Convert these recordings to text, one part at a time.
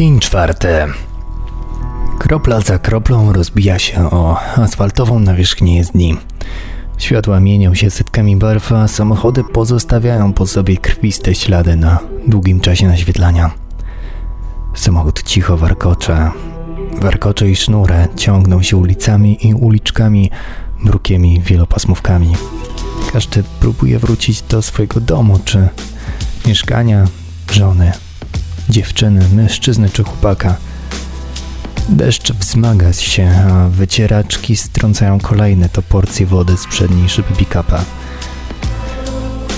Dzień czwarty. Kropla za kroplą rozbija się o asfaltową nawierzchnię jezdni. Światła mienią się setkami barw, a samochody pozostawiają po sobie krwiste ślady na długim czasie naświetlania. Samochód cicho warkocze. Warkocze i sznury ciągną się ulicami i uliczkami, brukimi wielopasmówkami. Każdy próbuje wrócić do swojego domu czy mieszkania, żony, dziewczyny, mężczyzny czy chłopaka. Deszcz wzmaga się, a wycieraczki strącają kolejne to porcje wody z przedniej szyby pick-upa.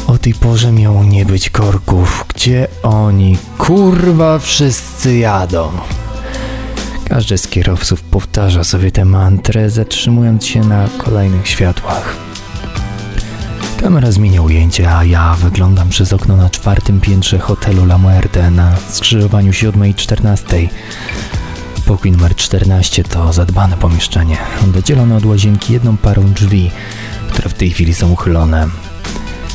O tej porze miało nie być korków. Gdzie oni? Kurwa, wszyscy jadą. Każdy z kierowców powtarza sobie tę mantrę, zatrzymując się na kolejnych światłach. Kamera zmienia ujęcie, a ja wyglądam przez okno na czwartym piętrze hotelu La Muerte na skrzyżowaniu 7 i 14. Pokój numer 14 to zadbane pomieszczenie, oddzielone od łazienki jedną parą drzwi, które w tej chwili są uchylone.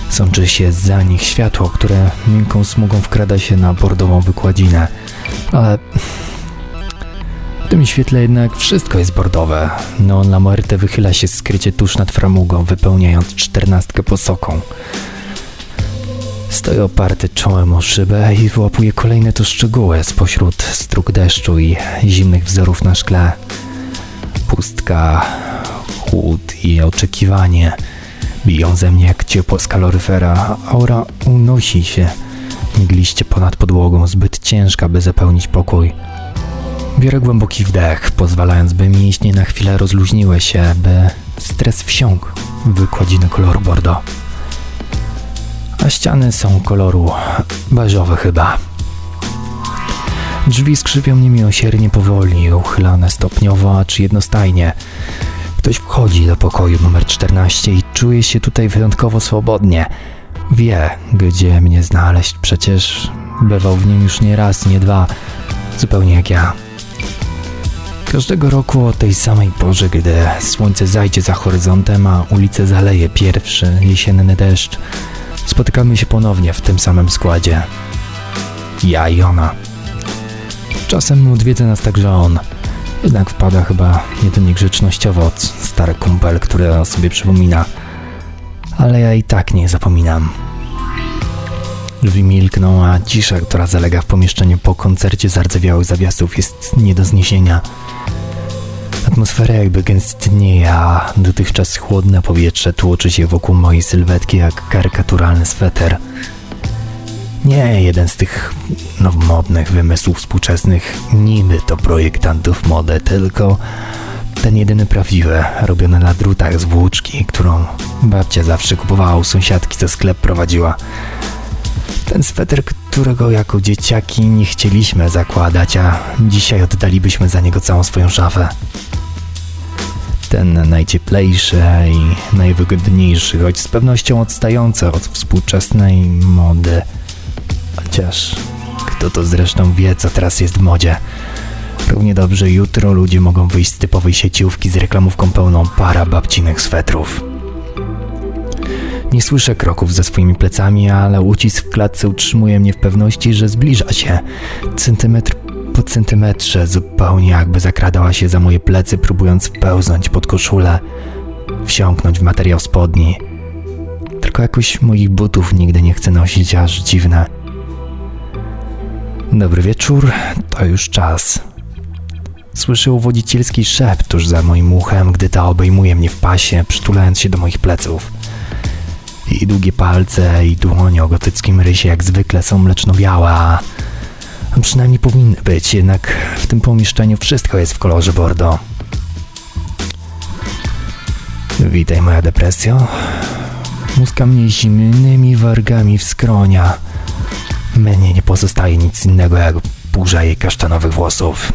Sączy się za nich światło, które miękką smugą wkrada się na bordową wykładzinę, ale tym świetle jednak wszystko jest bordowe. No La Muerte wychyla się skrycie tuż nad framugą, wypełniając czternastkę posoką. Stoję oparty czołem o szybę i wyłapuję kolejne to szczegóły spośród strug deszczu i zimnych wzorów na szkle. Pustka, chłód i oczekiwanie biją ze mnie jak ciepło z kaloryfera. Aura unosi się mgliście ponad podłogą, zbyt ciężka, by zapełnić pokój. Biorę głęboki wdech, pozwalając, by mięśnie na chwilę rozluźniły się, by stres wsiąkł w wykładzinę koloru bordo. A ściany są koloru beżowy chyba. Drzwi skrzypią niemiłosiernie powoli, uchylane stopniowo, acz jednostajnie. Ktoś wchodzi do pokoju numer 14 i czuje się tutaj wyjątkowo swobodnie. Wie, gdzie mnie znaleźć, przecież bywał w nim już nie raz, nie dwa, zupełnie jak ja. Każdego roku o tej samej porze, gdy słońce zajdzie za horyzontem, a ulicę zaleje pierwszy jesienny deszcz, spotykamy się ponownie w tym samym składzie. Ja i ona. Czasem odwiedza nas także on. Jednak wpada chyba jedynie grzecznościowo od stary kumpel, który o sobie przypomina. Ale ja i tak nie zapominam. Drzwi milkną, a cisza, która zalega w pomieszczeniu po koncercie zardzewiałych zawiasów jest nie do zniesienia. Atmosfera jakby gęstnieje, a dotychczas chłodne powietrze tłoczy się wokół mojej sylwetki jak karykaturalny sweter. Nie jeden z tych nowomodnych wymysłów współczesnych, niby to projektantów mody, tylko ten jedyny prawdziwy, robiony na drutach z włóczki, którą babcia zawsze kupowała u sąsiadki, co sklep prowadziła. Ten sweter, którego jako dzieciaki nie chcieliśmy zakładać, a dzisiaj oddalibyśmy za niego całą swoją szafę. Ten najcieplejszy i najwygodniejszy, choć z pewnością odstający od współczesnej mody. Chociaż kto to zresztą wie, co teraz jest w modzie. Równie dobrze jutro ludzie mogą wyjść z typowej sieciówki z reklamówką pełną para babcinych swetrów. Nie słyszę kroków ze swoimi plecami, ale ucisk w klatce utrzymuje mnie w pewności, że zbliża się. Centymetr po centymetrze, zupełnie jakby zakradała się za moje plecy, próbując wpełznąć pod koszulę, wsiąknąć w materiał spodni. Tylko jakoś moich butów nigdy nie chcę nosić, aż dziwne. Dobry wieczór, to już czas. Słyszę uwodzicielski szept tuż za moim uchem, gdy ta obejmuje mnie w pasie, przytulając się do moich pleców. I długie palce i dłonie o gotyckim rysie jak zwykle są mleczno-białe, przynajmniej powinny być, jednak w tym pomieszczeniu wszystko jest w kolorze bordo. Witaj moja depresjo. Muska mnie zimnymi wargami w skronia. Mnie nie pozostaje nic innego jak burza jej kasztanowych włosów.